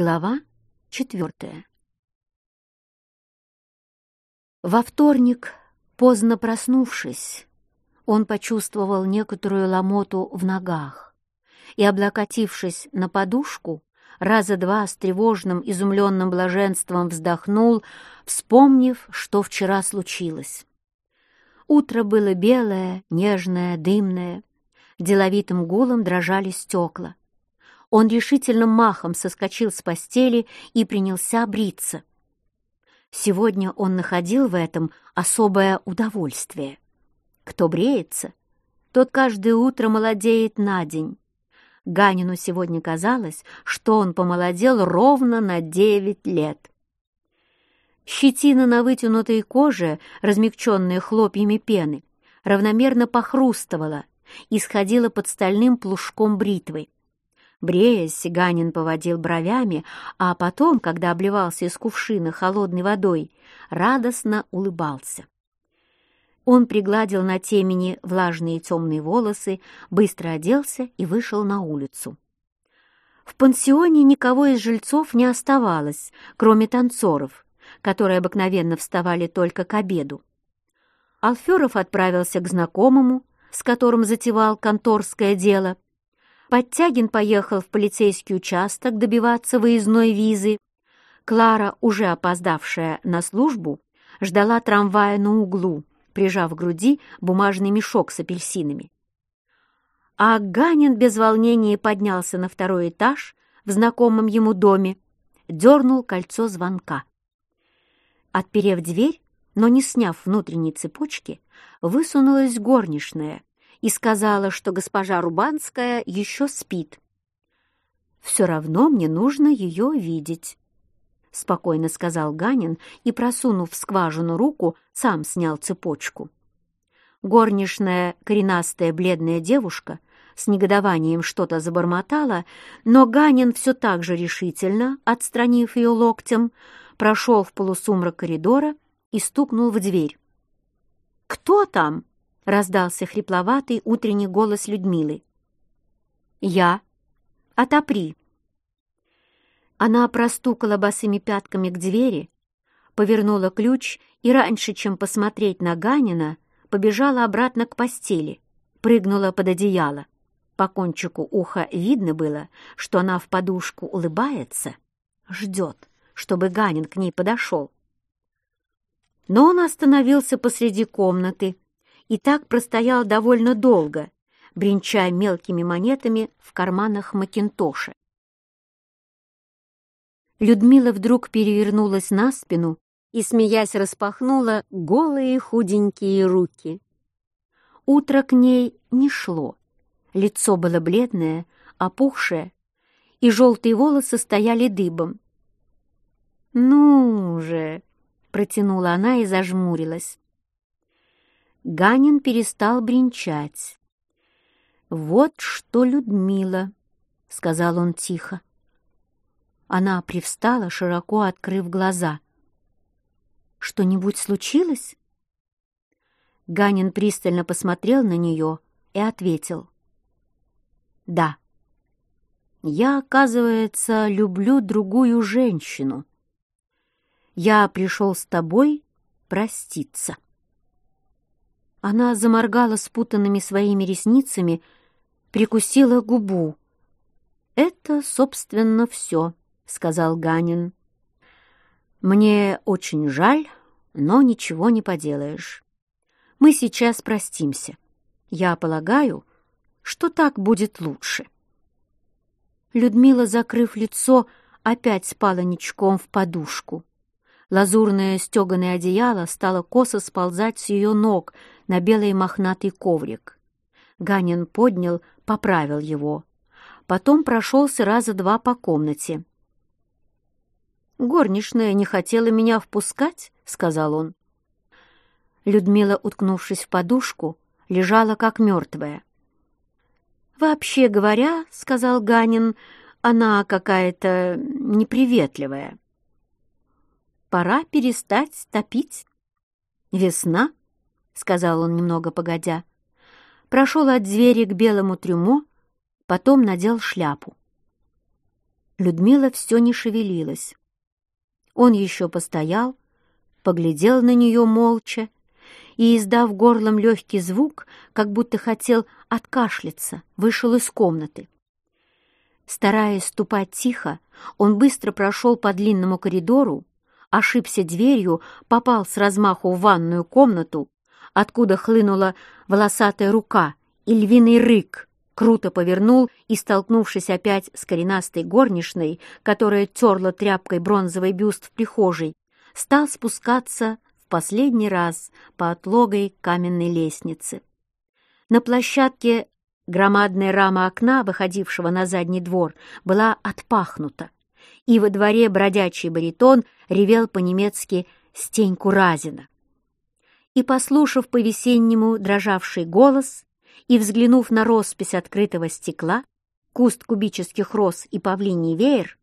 Глава четвертая Во вторник, поздно проснувшись, он почувствовал некоторую ломоту в ногах и, облокотившись на подушку, раза два с тревожным, изумленным блаженством вздохнул, вспомнив, что вчера случилось. Утро было белое, нежное, дымное, деловитым гулом дрожали стекла. Он решительным махом соскочил с постели и принялся бриться. Сегодня он находил в этом особое удовольствие. Кто бреется, тот каждое утро молодеет на день. Ганину сегодня казалось, что он помолодел ровно на девять лет. Щетина на вытянутой коже, размягченная хлопьями пены, равномерно похрустывала и сходила под стальным плужком бритвы. Бреясь, Сиганин поводил бровями, а потом, когда обливался из кувшина холодной водой, радостно улыбался. Он пригладил на темени влажные темные волосы, быстро оделся и вышел на улицу. В пансионе никого из жильцов не оставалось, кроме танцоров, которые обыкновенно вставали только к обеду. Алферов отправился к знакомому, с которым затевал конторское дело — Подтягин поехал в полицейский участок добиваться выездной визы. Клара, уже опоздавшая на службу, ждала трамвая на углу, прижав к груди бумажный мешок с апельсинами. А Ганин без волнения поднялся на второй этаж в знакомом ему доме, дернул кольцо звонка. Отперев дверь, но не сняв внутренней цепочки, высунулась горничная и сказала, что госпожа Рубанская еще спит. «Все равно мне нужно ее видеть», — спокойно сказал Ганин и, просунув в скважину руку, сам снял цепочку. Горничная, коренастая бледная девушка, с негодованием что-то забормотала, но Ганин все так же решительно, отстранив ее локтем, прошел в полусумрак коридора и стукнул в дверь. «Кто там?» — раздался хрипловатый утренний голос Людмилы. «Я. Отопри». Она простукала босыми пятками к двери, повернула ключ и раньше, чем посмотреть на Ганина, побежала обратно к постели, прыгнула под одеяло. По кончику уха видно было, что она в подушку улыбается, ждет, чтобы Ганин к ней подошел. Но он остановился посреди комнаты, и так простоял довольно долго, бренчая мелкими монетами в карманах Макинтоша. Людмила вдруг перевернулась на спину и, смеясь, распахнула голые худенькие руки. Утро к ней не шло. Лицо было бледное, опухшее, и желтые волосы стояли дыбом. «Ну же!» — протянула она и зажмурилась. Ганин перестал бренчать. «Вот что, Людмила!» — сказал он тихо. Она привстала, широко открыв глаза. «Что-нибудь случилось?» Ганин пристально посмотрел на нее и ответил. «Да. Я, оказывается, люблю другую женщину. Я пришел с тобой проститься». Она заморгала спутанными своими ресницами, прикусила губу. «Это, собственно, все», — сказал Ганин. «Мне очень жаль, но ничего не поделаешь. Мы сейчас простимся. Я полагаю, что так будет лучше». Людмила, закрыв лицо, опять спала ничком в подушку. Лазурное стеганое одеяло стало косо сползать с ее ног на белый мохнатый коврик. Ганин поднял, поправил его. Потом прошелся раза два по комнате. «Горничная не хотела меня впускать», — сказал он. Людмила, уткнувшись в подушку, лежала как мертвая. «Вообще говоря, — сказал Ганин, — она какая-то неприветливая» пора перестать топить. «Весна», — сказал он немного погодя, прошел от двери к белому трюмо, потом надел шляпу. Людмила все не шевелилась. Он еще постоял, поглядел на нее молча и, издав горлом легкий звук, как будто хотел откашляться, вышел из комнаты. Стараясь ступать тихо, он быстро прошел по длинному коридору, ошибся дверью, попал с размаху в ванную комнату, откуда хлынула волосатая рука и львиный рык, круто повернул и, столкнувшись опять с коренастой горничной, которая терла тряпкой бронзовый бюст в прихожей, стал спускаться в последний раз по отлогой каменной лестнице. На площадке Громадная рама окна, выходившего на задний двор, была отпахнута, и во дворе бродячий баритон ревел по-немецки «Стеньку Разина». И, послушав по-весеннему дрожавший голос и взглянув на роспись открытого стекла, куст кубических роз и павлиний веер,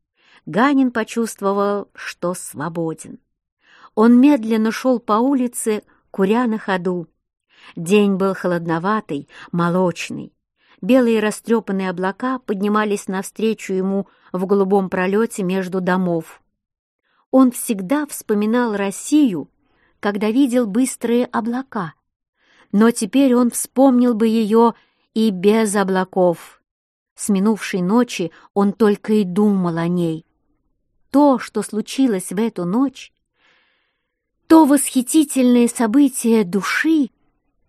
Ганин почувствовал, что свободен. Он медленно шел по улице, куря на ходу. День был холодноватый, молочный, Белые растрепанные облака поднимались навстречу ему в голубом пролете между домов. Он всегда вспоминал Россию, когда видел быстрые облака, но теперь он вспомнил бы ее и без облаков. С минувшей ночи он только и думал о ней. То, что случилось в эту ночь, то восхитительное событие души,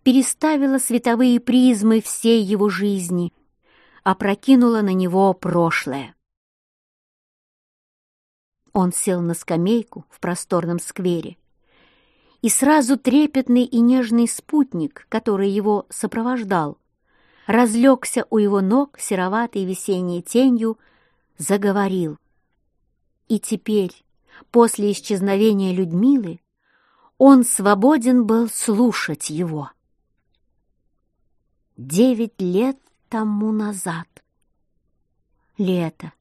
переставила световые призмы всей его жизни, опрокинула на него прошлое. Он сел на скамейку в просторном сквере, и сразу трепетный и нежный спутник, который его сопровождал, разлегся у его ног сероватой весенней тенью, заговорил. И теперь, после исчезновения Людмилы, он свободен был слушать его девять лет тому назад. Лето,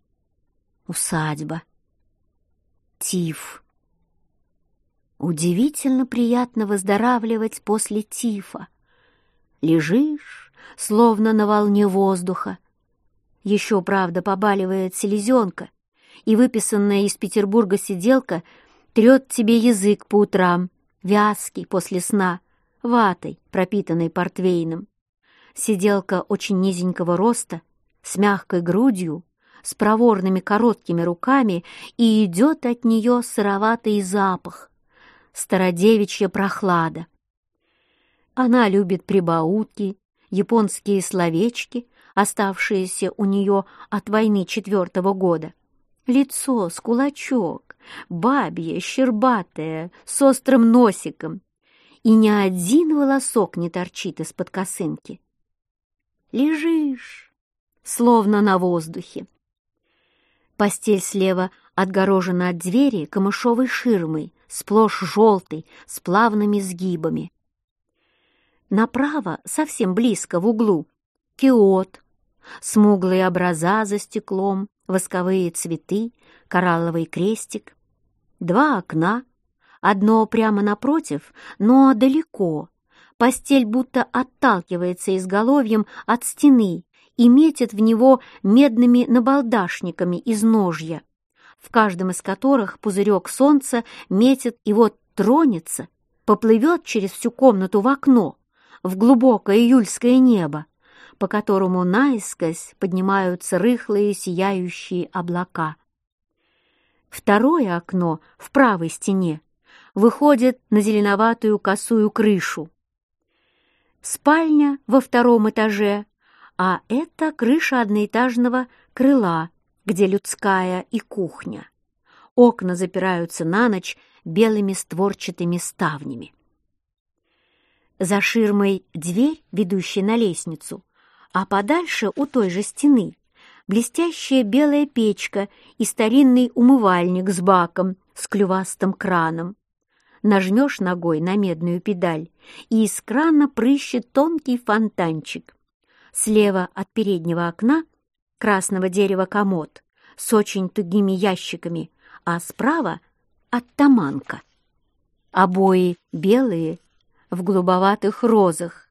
усадьба, тиф. Удивительно приятно выздоравливать после тифа. Лежишь, словно на волне воздуха. Еще, правда, побаливает селезенка, и выписанная из Петербурга сиделка трет тебе язык по утрам, вязкий после сна, ватой, пропитанной портвейном. Сиделка очень низенького роста, с мягкой грудью, с проворными короткими руками, и идет от нее сыроватый запах, стародевичья прохлада. Она любит прибаутки, японские словечки, оставшиеся у нее от войны четвертого года. Лицо с кулачок, бабье, щербатое, с острым носиком, и ни один волосок не торчит из-под косынки лежишь, словно на воздухе. Постель слева отгорожена от двери камышовой ширмой, сплошь желтой, с плавными сгибами. Направо, совсем близко, в углу, киот, смуглые образа за стеклом, восковые цветы, коралловый крестик. Два окна, одно прямо напротив, но далеко, Постель будто отталкивается изголовьем от стены и метит в него медными набалдашниками из ножья, в каждом из которых пузырек солнца метит и вот тронется, поплывет через всю комнату в окно, в глубокое июльское небо, по которому наискось поднимаются рыхлые сияющие облака. Второе окно в правой стене выходит на зеленоватую косую крышу спальня во втором этаже, а это крыша одноэтажного крыла, где людская и кухня. Окна запираются на ночь белыми створчатыми ставнями. За ширмой дверь, ведущая на лестницу, а подальше у той же стены блестящая белая печка и старинный умывальник с баком с клювастым краном нажмешь ногой на медную педаль, и из крана прыщет тонкий фонтанчик. Слева от переднего окна красного дерева комод с очень тугими ящиками, а справа — оттаманка. Обои белые, в голубоватых розах.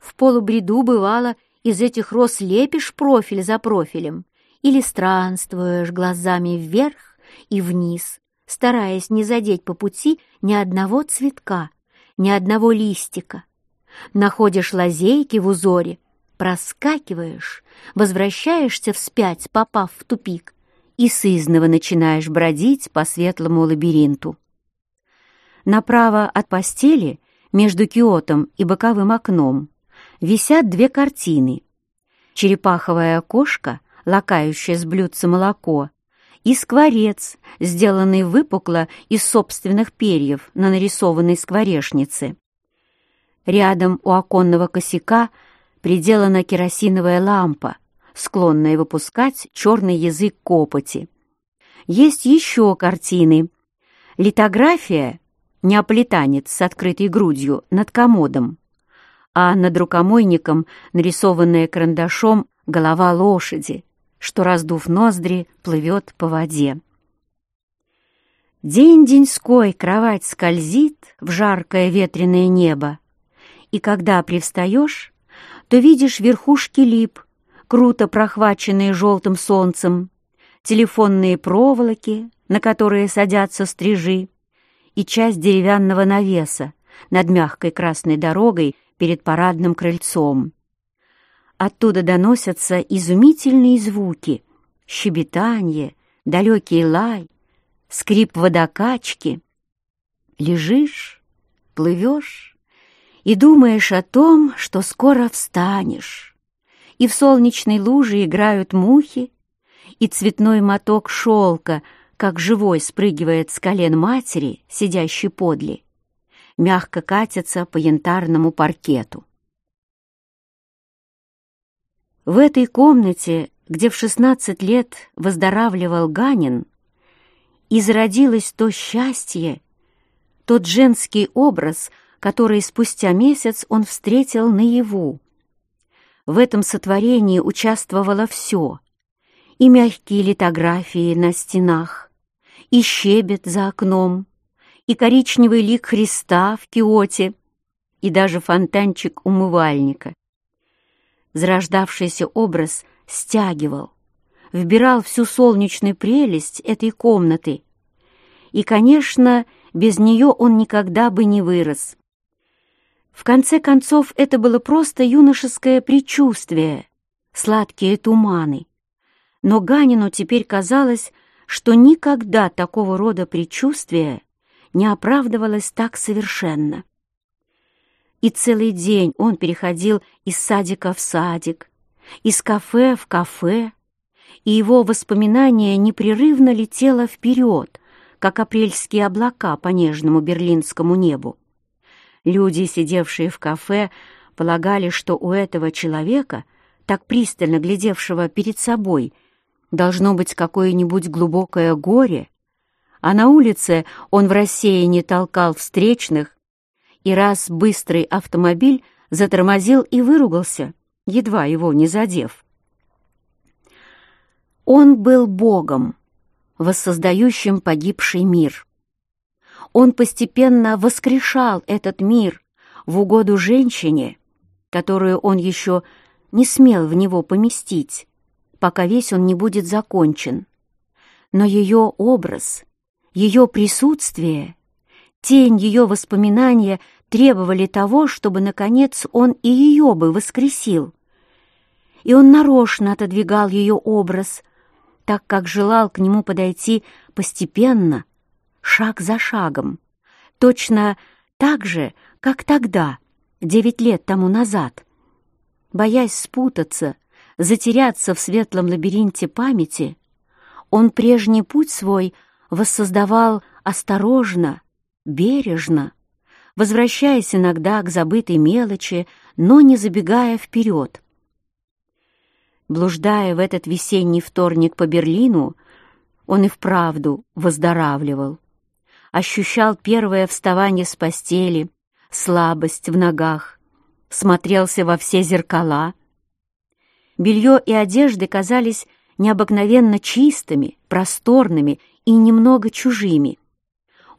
В полубреду бывало из этих роз лепишь профиль за профилем или странствуешь глазами вверх и вниз, стараясь не задеть по пути ни одного цветка, ни одного листика. Находишь лазейки в узоре, проскакиваешь, возвращаешься вспять, попав в тупик, и сызново начинаешь бродить по светлому лабиринту. Направо от постели, между киотом и боковым окном, висят две картины. Черепаховая кошка, лакающая с блюдца молоко, и скворец, сделанный выпукло из собственных перьев на нарисованной скворечнице. Рядом у оконного косяка приделана керосиновая лампа, склонная выпускать черный язык копоти. Есть еще картины. Литография «Неаполитанец с открытой грудью» над комодом, а над рукомойником нарисованная карандашом голова лошади, что, раздув ноздри, плывет по воде. День-деньской кровать скользит в жаркое ветреное небо, и когда привстаешь, то видишь верхушки лип, круто прохваченные желтым солнцем, телефонные проволоки, на которые садятся стрижи, и часть деревянного навеса над мягкой красной дорогой перед парадным крыльцом. Оттуда доносятся изумительные звуки — щебетание, далекий лай, скрип водокачки. Лежишь, плывешь и думаешь о том, что скоро встанешь. И в солнечной луже играют мухи, и цветной моток шелка, как живой, спрыгивает с колен матери, сидящей подле, мягко катится по янтарному паркету. В этой комнате, где в шестнадцать лет выздоравливал Ганин, и зародилось то счастье, тот женский образ, который спустя месяц он встретил наяву. В этом сотворении участвовало все — и мягкие литографии на стенах, и щебет за окном, и коричневый лик Христа в киоте, и даже фонтанчик умывальника — зарождавшийся образ стягивал, вбирал всю солнечную прелесть этой комнаты. И, конечно, без нее он никогда бы не вырос. В конце концов, это было просто юношеское предчувствие, сладкие туманы. Но Ганину теперь казалось, что никогда такого рода предчувствие не оправдывалось так совершенно и целый день он переходил из садика в садик, из кафе в кафе, и его воспоминание непрерывно летело вперед, как апрельские облака по нежному берлинскому небу. Люди, сидевшие в кафе, полагали, что у этого человека, так пристально глядевшего перед собой, должно быть какое-нибудь глубокое горе, а на улице он в рассеянии толкал встречных, и раз быстрый автомобиль затормозил и выругался, едва его не задев. Он был Богом, воссоздающим погибший мир. Он постепенно воскрешал этот мир в угоду женщине, которую он еще не смел в него поместить, пока весь он не будет закончен. Но ее образ, ее присутствие, тень ее воспоминания — требовали того, чтобы, наконец, он и ее бы воскресил. И он нарочно отодвигал ее образ, так как желал к нему подойти постепенно, шаг за шагом, точно так же, как тогда, девять лет тому назад. Боясь спутаться, затеряться в светлом лабиринте памяти, он прежний путь свой воссоздавал осторожно, бережно, возвращаясь иногда к забытой мелочи, но не забегая вперед. Блуждая в этот весенний вторник по Берлину, он и вправду выздоравливал. Ощущал первое вставание с постели, слабость в ногах, смотрелся во все зеркала. Белье и одежды казались необыкновенно чистыми, просторными и немного чужими.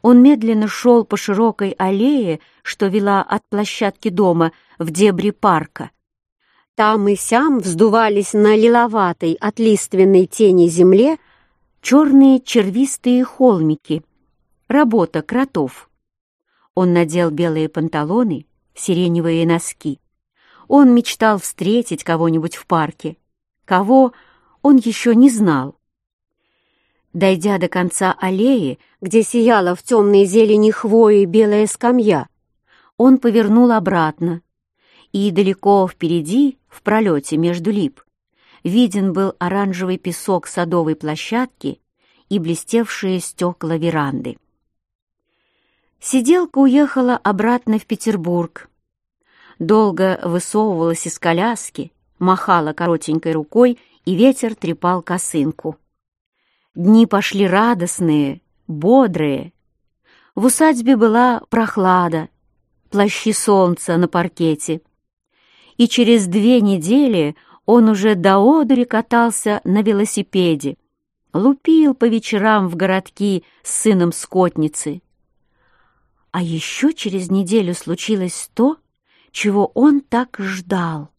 Он медленно шел по широкой аллее, что вела от площадки дома в дебри парка. Там и сям вздувались на лиловатой от лиственной тени земле черные червистые холмики. Работа кротов. Он надел белые панталоны, сиреневые носки. Он мечтал встретить кого-нибудь в парке. Кого он еще не знал. Дойдя до конца аллеи, где сияла в темной зелени хвои белая скамья, он повернул обратно, и далеко впереди, в пролете между лип, виден был оранжевый песок садовой площадки и блестевшие стекла веранды. Сиделка уехала обратно в Петербург. Долго высовывалась из коляски, махала коротенькой рукой, и ветер трепал косынку. Дни пошли радостные, бодрые. В усадьбе была прохлада, плащи солнца на паркете. И через две недели он уже до одури катался на велосипеде, лупил по вечерам в городки с сыном скотницы. А еще через неделю случилось то, чего он так ждал.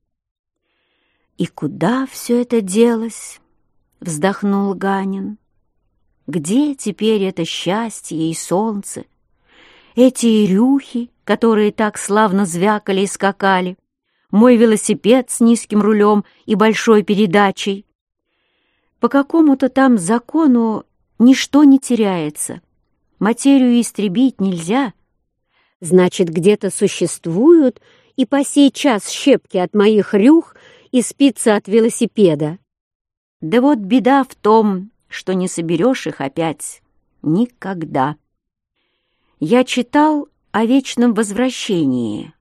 «И куда все это делось?» — вздохнул Ганин. Где теперь это счастье и солнце? Эти ирюхи, которые так славно звякали и скакали, мой велосипед с низким рулем и большой передачей. По какому-то там закону ничто не теряется. Материю истребить нельзя. Значит, где-то существуют и по сей час щепки от моих рюх и спицы от велосипеда. Да вот беда в том, что не соберешь их опять. Никогда. Я читал о вечном возвращении.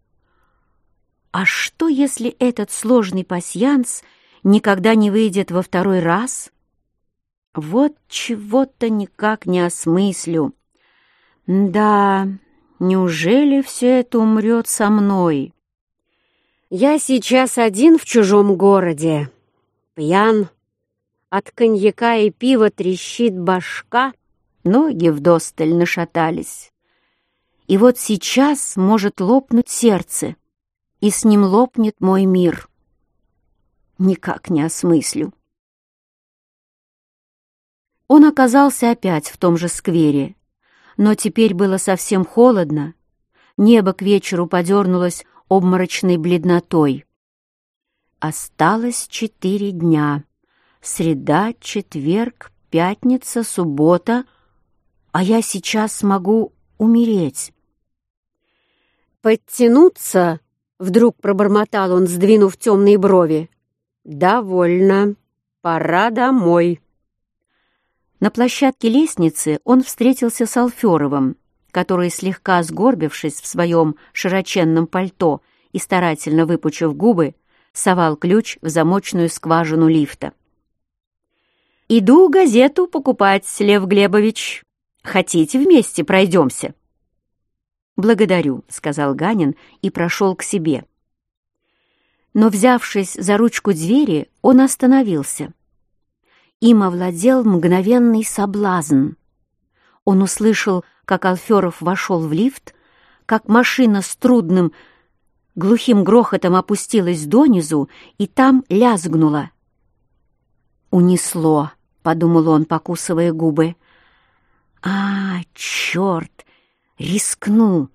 А что, если этот сложный пасьянс никогда не выйдет во второй раз? Вот чего-то никак не осмыслю. Да, неужели все это умрет со мной? Я сейчас один в чужом городе, пьян, от коньяка и пива трещит башка, ноги вдосталь нашатались. И вот сейчас может лопнуть сердце, и с ним лопнет мой мир. Никак не осмыслю. Он оказался опять в том же сквере, но теперь было совсем холодно, небо к вечеру подернулось обморочной бледнотой. Осталось четыре дня среда, четверг, пятница, суббота, а я сейчас могу умереть. «Подтянуться?» — вдруг пробормотал он, сдвинув темные брови. «Довольно. Пора домой». На площадке лестницы он встретился с Алферовым, который, слегка сгорбившись в своем широченном пальто и старательно выпучив губы, совал ключ в замочную скважину лифта. «Иду газету покупать, Лев Глебович. Хотите, вместе пройдемся?» «Благодарю», — сказал Ганин и прошел к себе. Но, взявшись за ручку двери, он остановился. Им овладел мгновенный соблазн. Он услышал, как Алферов вошел в лифт, как машина с трудным, глухим грохотом опустилась донизу и там лязгнула. Унесло подумал он, покусывая губы. «А, черт! Рискну!»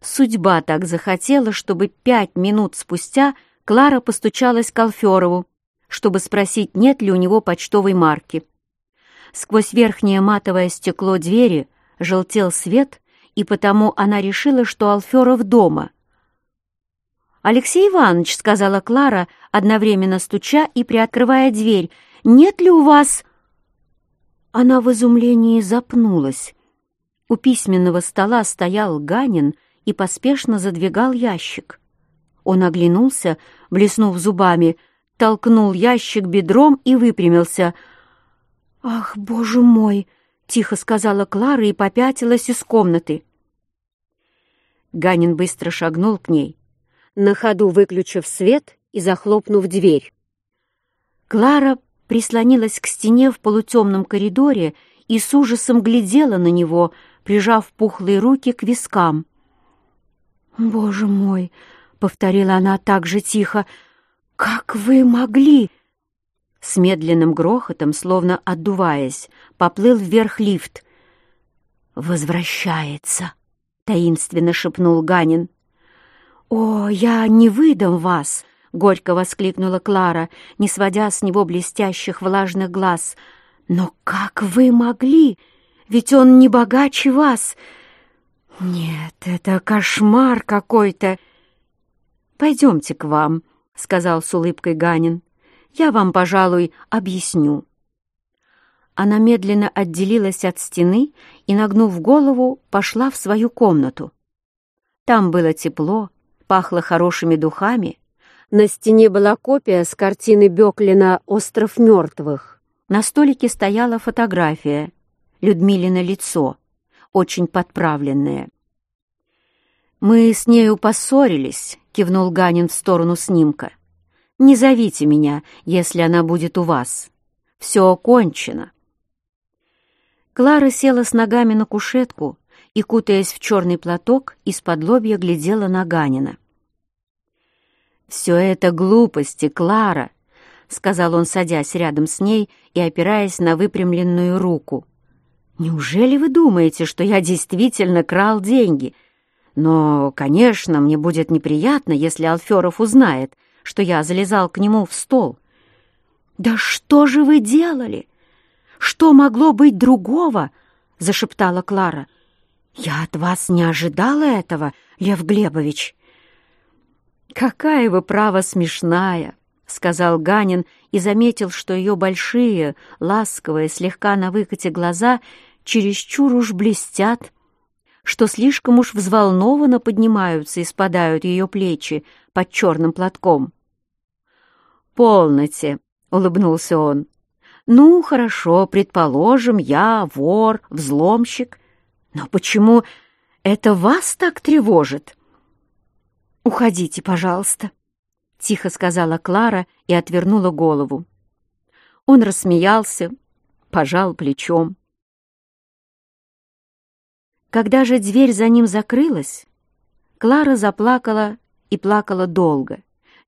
Судьба так захотела, чтобы пять минут спустя Клара постучалась к Алферову, чтобы спросить, нет ли у него почтовой марки. Сквозь верхнее матовое стекло двери желтел свет, и потому она решила, что Алферов дома. «Алексей Иванович», — сказала Клара, одновременно стуча и приоткрывая дверь, — нет ли у вас...» Она в изумлении запнулась. У письменного стола стоял Ганин и поспешно задвигал ящик. Он оглянулся, блеснув зубами, толкнул ящик бедром и выпрямился. «Ах, боже мой!» — тихо сказала Клара и попятилась из комнаты. Ганин быстро шагнул к ней, на ходу выключив свет и захлопнув дверь. Клара прислонилась к стене в полутемном коридоре и с ужасом глядела на него, прижав пухлые руки к вискам. «Боже мой!» — повторила она так же тихо. «Как вы могли?» С медленным грохотом, словно отдуваясь, поплыл вверх лифт. «Возвращается!» — таинственно шепнул Ганин. «О, я не выдам вас!» — горько воскликнула Клара, не сводя с него блестящих влажных глаз. «Но как вы могли? Ведь он не богаче вас!» «Нет, это кошмар какой-то!» «Пойдемте к вам», — сказал с улыбкой Ганин. «Я вам, пожалуй, объясню». Она медленно отделилась от стены и, нагнув голову, пошла в свою комнату. Там было тепло, пахло хорошими духами. На стене была копия с картины Беклина «Остров мертвых». На столике стояла фотография, Людмилина лицо, очень подправленное. «Мы с нею поссорились», — кивнул Ганин в сторону снимка. «Не зовите меня, если она будет у вас. Все кончено». Клара села с ногами на кушетку и, кутаясь в черный платок, из-под лобья глядела на Ганина. «Все это глупости, Клара», — сказал он, садясь рядом с ней и опираясь на выпрямленную руку. «Неужели вы думаете, что я действительно крал деньги? Но, конечно, мне будет неприятно, если Алферов узнает, что я залезал к нему в стол». «Да что же вы делали?» Что могло быть другого?» — зашептала Клара. «Я от вас не ожидала этого, Лев Глебович». «Какая вы, право, смешная!» — сказал Ганин и заметил, что ее большие, ласковые, слегка на выкате глаза чересчур уж блестят, что слишком уж взволнованно поднимаются и спадают ее плечи под черным платком. «Полноте!» — улыбнулся он. Ну, хорошо, предположим, я вор, взломщик. Но почему это вас так тревожит? Уходите, пожалуйста, — тихо сказала Клара и отвернула голову. Он рассмеялся, пожал плечом. Когда же дверь за ним закрылась, Клара заплакала и плакала долго,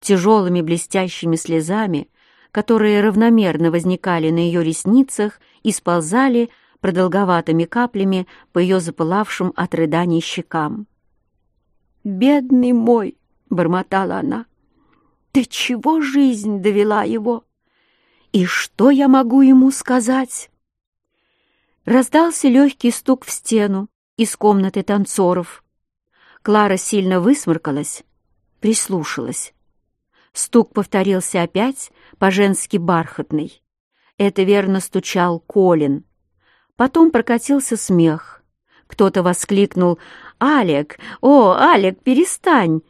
тяжелыми блестящими слезами, которые равномерно возникали на ее ресницах и сползали продолговатыми каплями по ее запылавшим от рыданий щекам. «Бедный мой!» — бормотала она. «Ты чего жизнь довела его? И что я могу ему сказать?» Раздался легкий стук в стену из комнаты танцоров. Клара сильно высморкалась, прислушалась. Стук повторился опять, по-женски бархатный. Это верно стучал Колин. Потом прокатился смех. Кто-то воскликнул «Алек! О, Алек, перестань!»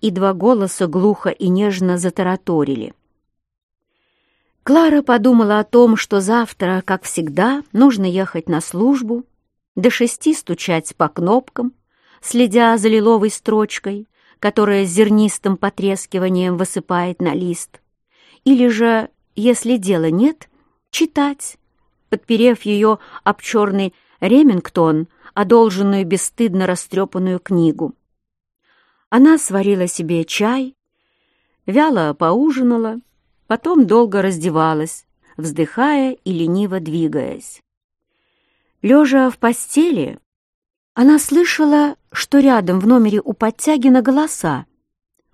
И два голоса глухо и нежно затараторили. Клара подумала о том, что завтра, как всегда, нужно ехать на службу, до шести стучать по кнопкам, следя за лиловой строчкой, которая зернистым потрескиванием высыпает на лист, или же, если дела нет, читать, подперев ее об черный ремингтон, одолженную бесстыдно растрепанную книгу. Она сварила себе чай, вяло поужинала, потом долго раздевалась, вздыхая и лениво двигаясь. Лежа в постели, она слышала, что рядом в номере у Подтягина голоса.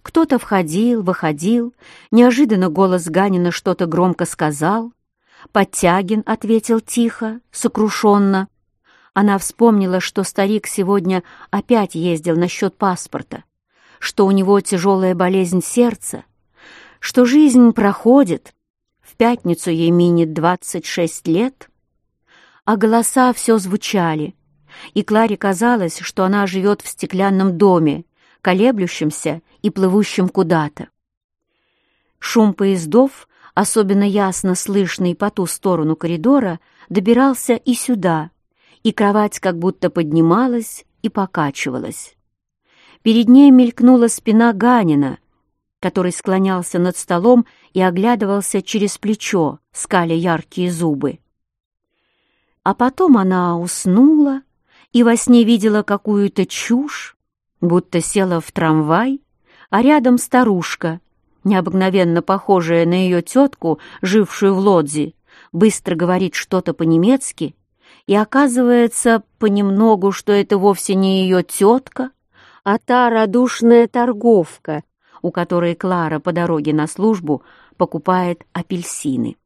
Кто-то входил, выходил, неожиданно голос Ганина что-то громко сказал. Подтягин ответил тихо, сокрушенно. Она вспомнила, что старик сегодня опять ездил насчет паспорта, что у него тяжелая болезнь сердца, что жизнь проходит, в пятницу ей двадцать шесть лет, а голоса все звучали — и Кларе казалось, что она живет в стеклянном доме, колеблющемся и плывущем куда-то. Шум поездов, особенно ясно слышный по ту сторону коридора, добирался и сюда, и кровать как будто поднималась и покачивалась. Перед ней мелькнула спина Ганина, который склонялся над столом и оглядывался через плечо, скаля яркие зубы. А потом она уснула, и во сне видела какую-то чушь, будто села в трамвай, а рядом старушка, необыкновенно похожая на ее тетку, жившую в Лодзи, быстро говорит что-то по-немецки, и оказывается понемногу, что это вовсе не ее тетка, а та радушная торговка, у которой Клара по дороге на службу покупает апельсины.